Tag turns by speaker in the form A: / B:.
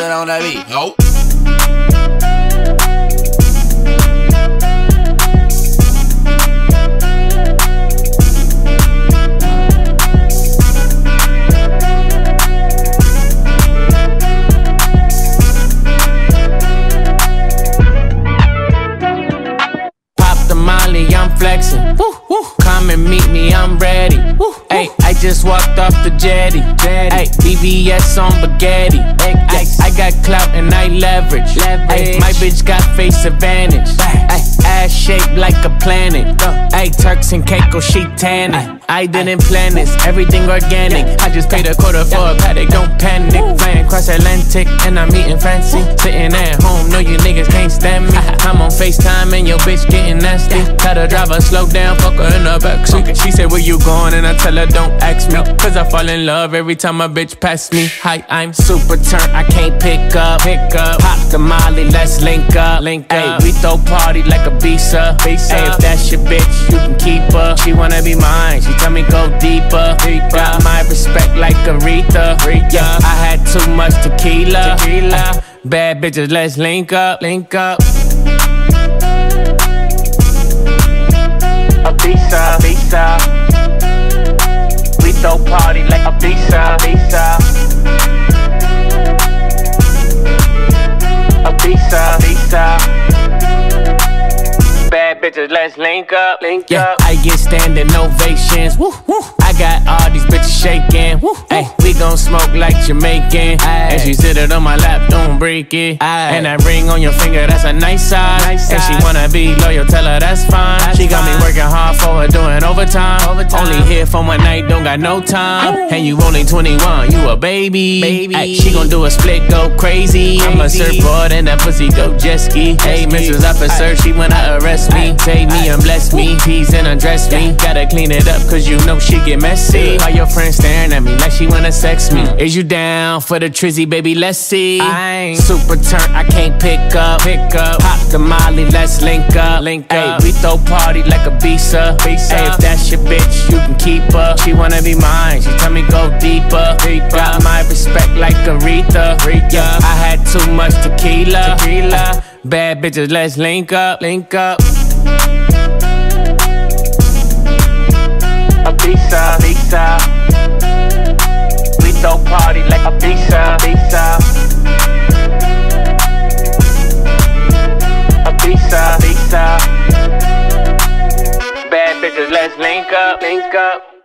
A: something on that beat.
B: Nope.
C: Pop the molly, I'm flexing. Woo, woo. Come and meet me, I'm ready. Hey, I just walked off the jetty. Hey, BBS on spaghetti. Ay, I got clout and I leverage. Ay, my bitch got face advantage. Ay, ass shaped like a planet. Ay, Turks and Caicos, she tanning. I didn't plan this, everything organic. I just paid a quarter for a paddock, don't panic. Flying cross Atlantic and I'm eating fancy. Sitting at home, know you niggas can't me. I'm on FaceTime and your bitch getting nasty. Tell the driver slow down, fuck her in the backseat. She said, Where you going? And I tell her, Don't ask me. Cause I fall in love every time a bitch pass me. Hi, I'm super turnt, I can't pick up. Pick up. Pop the molly, let's link up. Link up. we throw party like Ibiza. visa. Ay, if that's your bitch, you can keep her. She wanna be mine, she tell me go deeper. deeper. Got my respect like Aretha. Aretha. Yeah, I had too much tequila. tequila. Bad bitches, let's link up. Link up. A visa, visa. We throw party like Ibiza, visa. A visa, visa. Bad bitches, let's link up, link yeah, up. I get standing ovations. Woo, woo. I got all these bitches shaking. Woo, Hey, we gon' smoke like Jamaican. Aye. And she sit it on my lap, don't break it. Aye. And that ring on your finger, that's a nice size. Nice and she wanna be loyal, tell her that's fine. That's she got fine. me working hard for her, doing overtime. overtime. Only here for one night, don't got no time. Ooh. And you only 21, you a baby. baby. Ay, she gon' do a split, go crazy. crazy. I'm a surfboard and that pussy go jet ski. Hey, Mrs. Officer, she wanna arrest me. Take me and bless me. Tease and undress me. Gotta clean it up, cause you know she get messy. All your friends staring at me like she wanna sex me. Mm. Is you down for the trizzy, baby? Let's see. I ain't super turnt, I can't pick up. Pick up. Pop the molly, let's link up. Link up. Ay, we throw party like Ibiza. visa. Ay, if that's your bitch, you can keep her. She wanna be mine, she tell me go deeper. deeper. Got my respect like Aretha. Aretha. Yeah, I had too much tequila. tequila. Bad bitches, let's link up. Link up. A visa, visa. We throw party like Ibiza, visa. A visa, visa. Bad bitches, let's link up, link up.